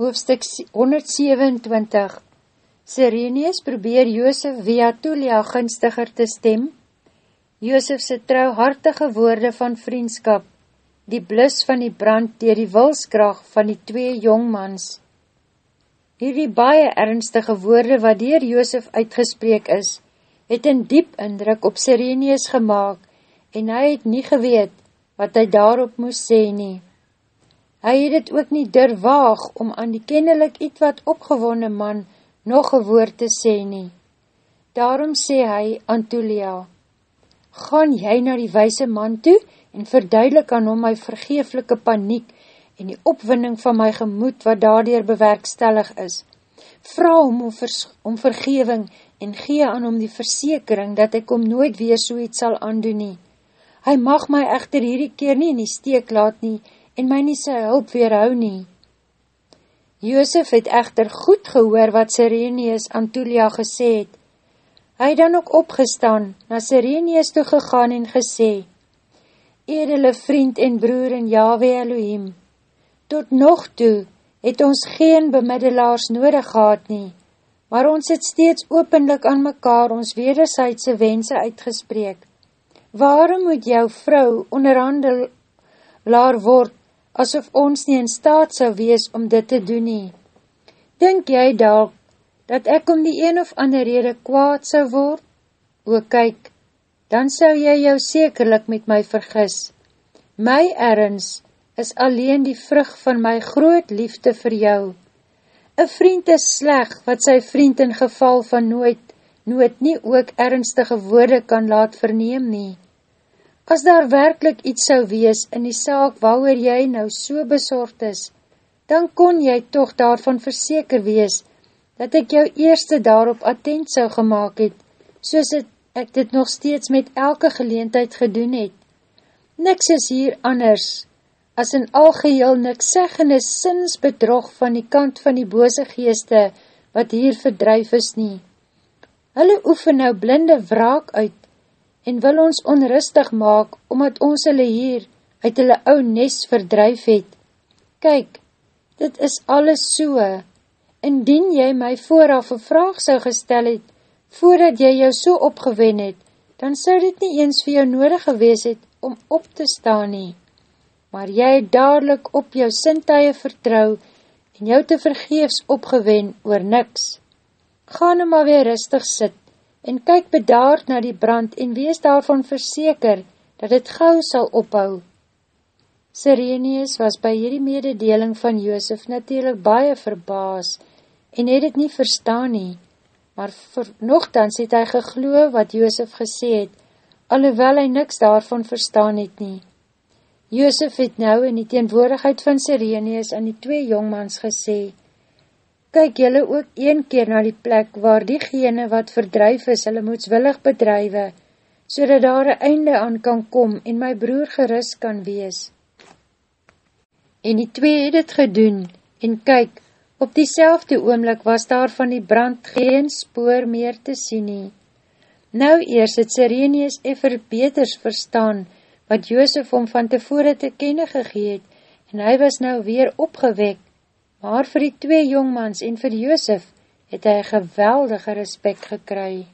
Hoofstuk 127 Sirenius probeer Joosef via Tulia gunstiger te stem. Joosefse trouhartige woorde van vriendskap, die blis van die brand dier die wilskracht van die twee jongmans. Hierdie baie ernstige woorde wat dier Joosef uitgespreek is, het een diep indruk op Sirenius gemaakt en hy het nie geweet wat hy daarop moes sê nie. Hy het het ook nie durwaag om aan die kennelik iets wat opgewonde man nog een woord te sê nie. Daarom sê hy aan Tulia, Gaan jy na die wijse man toe en verduidelik aan hom my vergeeflike paniek en die opwinning van my gemoed wat daardoor bewerkstellig is. Vra hom om, vers, om vergeving en gee aan hom die versekering dat ek hom nooit weer so iets sal aandoen nie. Hy mag my echter hierdie keer nie in die steek laat nie en my nie sy hulp weerhou nie. Joosef het echter goed gehoor wat Sirenius aan Tulia gesê het. Hy dan ook opgestaan, na Sirenius toe gegaan en gesê, Edele vriend en broer in Yahweh Elohim, tot nog toe het ons geen bemiddelaars nodig gehad nie, maar ons het steeds openlik aan mekaar ons wederzijdse wense uitgespreek. Waarom moet jou vrou onderhandelaar word asof ons nie in staat sal wees om dit te doen nie. Dink jy dalk, dat ek om die een of ander rede kwaad sal word? O, kyk, dan sal jy jou sekerlik met my vergis. My ergens is alleen die vrug van my groot liefde vir jou. Een vriend is sleg, wat sy vriend in geval van nooit, nooit nie ook ernstige woorde kan laat verneem nie. As daar werkelijk iets sou wees in die saak waar jy nou so bezorgd is, dan kon jy toch daarvan verseker wees, dat ek jou eerste daarop attent sou gemaakt het, soos het, ek dit nog steeds met elke geleentheid gedoen het. Niks is hier anders, as in algeheel niks seggende sinsbedrog van die kant van die bose geeste, wat hier verdrijf is nie. Hulle oefen nou blinde wraak uit, en wil ons onrustig maak, omdat ons hulle hier uit hulle ou nes verdryf het. Kyk, dit is alles so, indien jy my vooraf een vraag sou gestel het, voordat jy jou so opgewen het, dan sou dit nie eens vir jou nodig gewees het om op te staan nie. Maar jy het dadelijk op jou sintuie vertrou en jou te vergeefs opgewen oor niks. Ga nou maar weer rustig sit en kyk bedaard na die brand en wees daarvan verseker, dat het gauw sal ophou. Sirenius was by hierdie mededeling van Joosef natuurlijk baie verbaas en het het nie verstaan nie, maar nogthans het hy gegloe wat Joosef gesê het, alhoewel hy niks daarvan verstaan het nie. Joosef het nou in die teenwoordigheid van Sirenius aan die twee jongmans gesê, kyk jylle ook een keer na die plek waar diegene wat verdryf is, hulle moedswillig bedrywe, so dat daar een einde aan kan kom en my broer geris kan wees. En die twee het het gedoen, en kyk, op die selfde oomlik was daar van die brand geen spoor meer te sien nie. Nou eers het Sirenius effer beters verstaan, wat Joosef om van tevore te kenne gegeet, en hy was nou weer opgewek, maar vir die twee jongmans en vir Joosef het hy geweldige respect gekry.